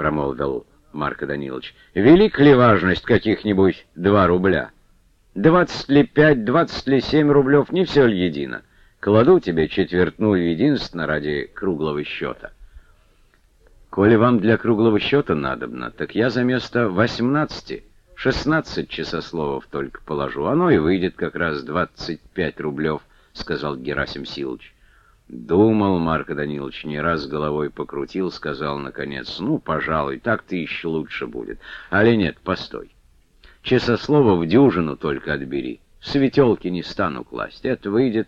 промолвил Марко Данилович. «Велик ли важность каких-нибудь два рубля? Двадцать ли пять, двадцать ли семь рублев, не все ли едино? Кладу тебе четвертную единственно ради круглого счета». «Коли вам для круглого счета надобно, так я за место восемнадцати, шестнадцать часословов только положу. Оно и выйдет как раз двадцать пять рублев», — сказал Герасим Силыч. Думал, Марко Данилович не раз головой покрутил, сказал наконец, ну, пожалуй, так-то еще лучше будет. Али нет, постой. Часослова в дюжину только отбери. Светелки не стану класть. Это выйдет...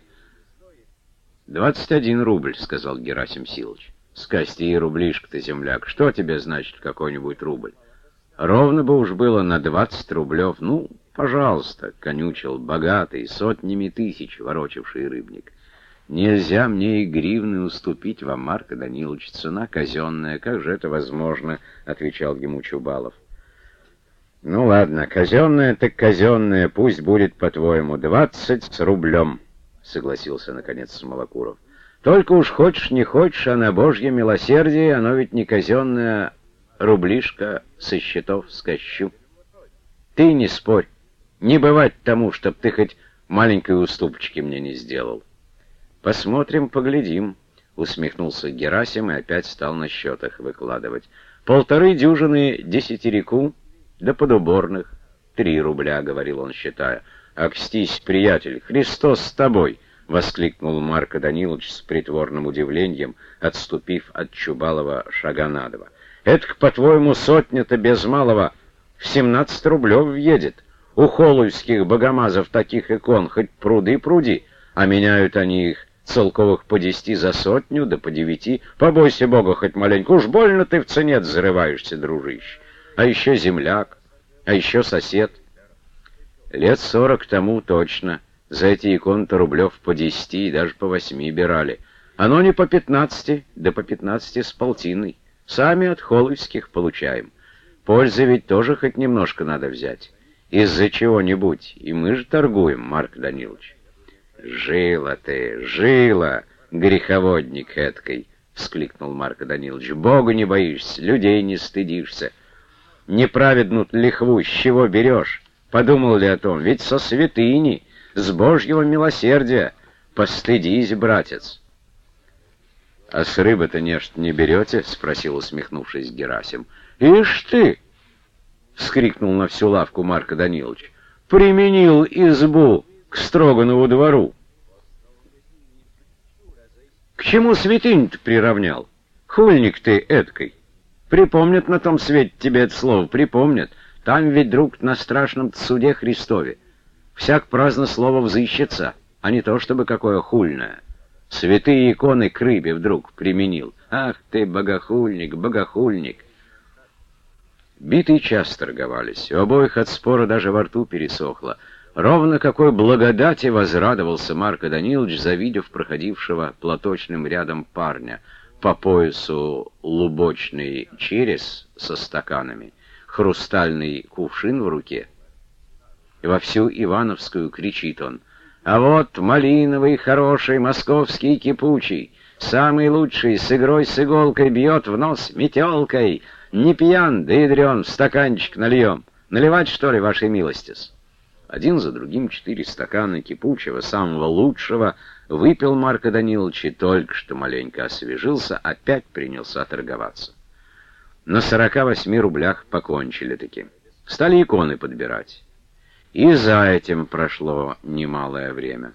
«Двадцать один рубль», — сказал Герасим Силыч. «Скости и рублишка-то, земляк. Что тебе значит какой-нибудь рубль? Ровно бы уж было на двадцать рублев. Ну, пожалуйста», — конючил богатый, сотнями тысяч ворочавший рыбник. Нельзя мне и гривны уступить вам, Марко Данилович, цена казенная. Как же это возможно? — отвечал ему Чубалов. Ну ладно, казенная так казенная, пусть будет, по-твоему, двадцать с рублем, — согласился, наконец, Смолокуров. Только уж хочешь, не хочешь, а на божье милосердие оно ведь не казенная рублишка со счетов скощу. Ты не спорь, не бывать тому, чтоб ты хоть маленькой уступочки мне не сделал. «Посмотрим, поглядим», — усмехнулся Герасим и опять стал на счетах выкладывать. «Полторы дюжины десятерику, да подуборных. Три рубля», — говорил он, считая. «Акстись, приятель, Христос с тобой!» — воскликнул Марко Данилович с притворным удивлением, отступив от Чубалова шага на два. «Этак, по-твоему, сотня-то без малого в семнадцать рублев въедет. У холуйских богомазов таких икон хоть пруды пруди, а меняют они их целковых по десяти за сотню, да по девяти. Побойся Бога хоть маленько, уж больно ты в цене взрываешься, дружище. А еще земляк, а еще сосед. Лет сорок тому точно. За эти иконы-то рублев по десяти и даже по восьми бирали. Оно не по пятнадцати, да по пятнадцати с полтиной. Сами от холовских получаем. Пользы ведь тоже хоть немножко надо взять. Из-за чего-нибудь. И мы же торгуем, Марк Данилович. «Жила ты, жила, греховодник эткой!» — вскликнул Марко Данилович. «Бога не боишься, людей не стыдишься. Неправедну лихву с чего берешь? Подумал ли о том? Ведь со святыни, с божьего милосердия. Постыдись, братец!» «А с рыбы-то нечто не берете?» — спросил, усмехнувшись Герасим. «Ишь ты!» — вскрикнул на всю лавку Марко Данилович. «Применил избу!» К Строганову двору. К чему святынь-то приравнял? Хульник ты эткой. Припомнят на том свете тебе это слово, припомнят. Там ведь, друг, на страшном суде Христове. Всяк праздно слово взыщется, а не то чтобы какое хульное. Святые иконы к рыбе вдруг применил. Ах ты, богохульник, богохульник! Битый час торговались, у обоих от спора даже во рту пересохло. Ровно какой благодати возрадовался Марко Данилович, завидев проходившего платочным рядом парня, по поясу лубочный черес со стаканами, хрустальный кувшин в руке. Во всю Ивановскую кричит он, «А вот малиновый, хороший, московский кипучий, самый лучший, с игрой с иголкой бьет в нос метелкой, не пьян, да ядрен, в стаканчик нальем. Наливать, что ли, вашей милостис?» Один за другим четыре стакана кипучего, самого лучшего, выпил Марко Данилович и только что маленько освежился, опять принялся торговаться. На сорока восьми рублях покончили-таки. Стали иконы подбирать. И за этим прошло немалое время.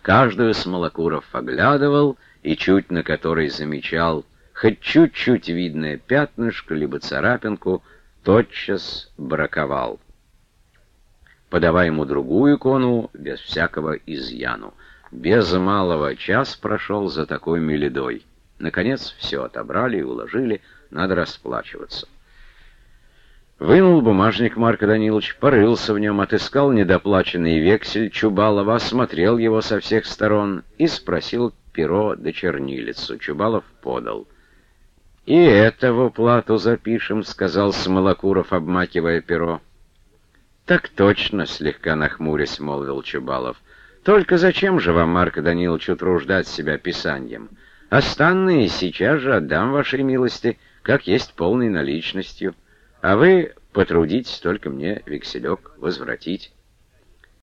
Каждую Смолокуров оглядывал и чуть на которой замечал хоть чуть-чуть видное пятнышко, либо царапинку, тотчас браковал подавая ему другую икону без всякого изъяну. Без малого час прошел за такой меледой. Наконец все отобрали и уложили, надо расплачиваться. Вынул бумажник Марко Данилович, порылся в нем, отыскал недоплаченный вексель Чубалова, осмотрел его со всех сторон и спросил перо да чернилицу. Чубалов подал. «И это в уплату запишем», — сказал Смолокуров, обмакивая перо. «Так точно», — слегка нахмурясь, молвил Чубалов. «Только зачем же вам, Марко Данилович, утруждать себя писанием? Останные сейчас же отдам вашей милости, как есть полной наличностью, а вы потрудитесь только мне векселек возвратить».